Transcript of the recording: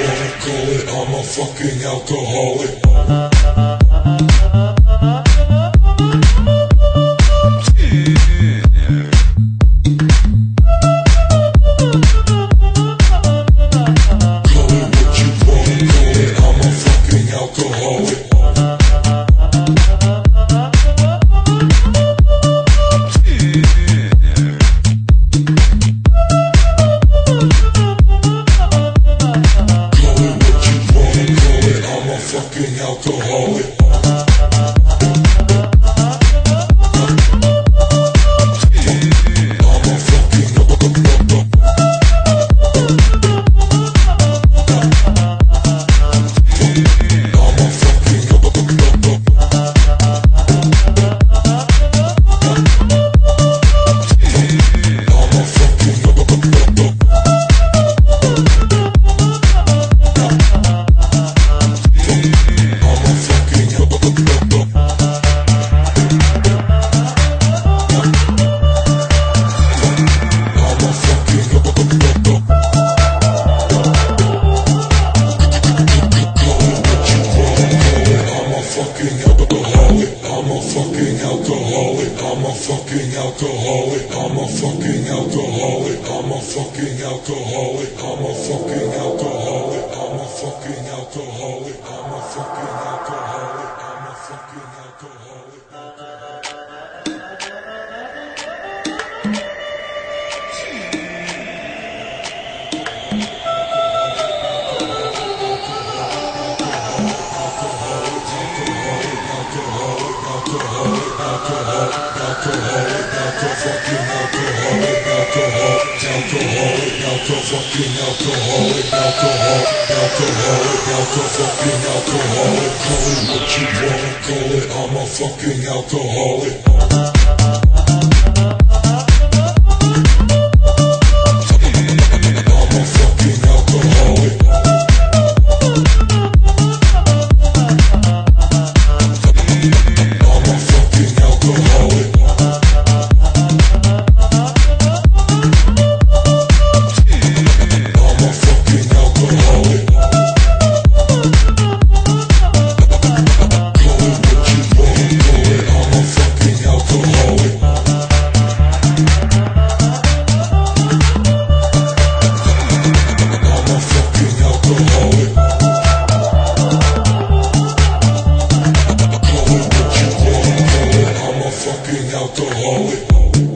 wanna call it, I'm a fucking alcoholic. I'm a fucking alcoholic. I'm a fucking alcoholic. I'm a fucking alcoholic. I'm a fucking alcoholic. I'm a fucking alcoholic. I'm a fucking alcoholic. I'm a fucking alcoholic. Fucking alcoholic, alcohol, alcoholic, alcohol, fucking alcoholic. Call it what you want, call it. I'm a fucking alcoholic. alcoholic.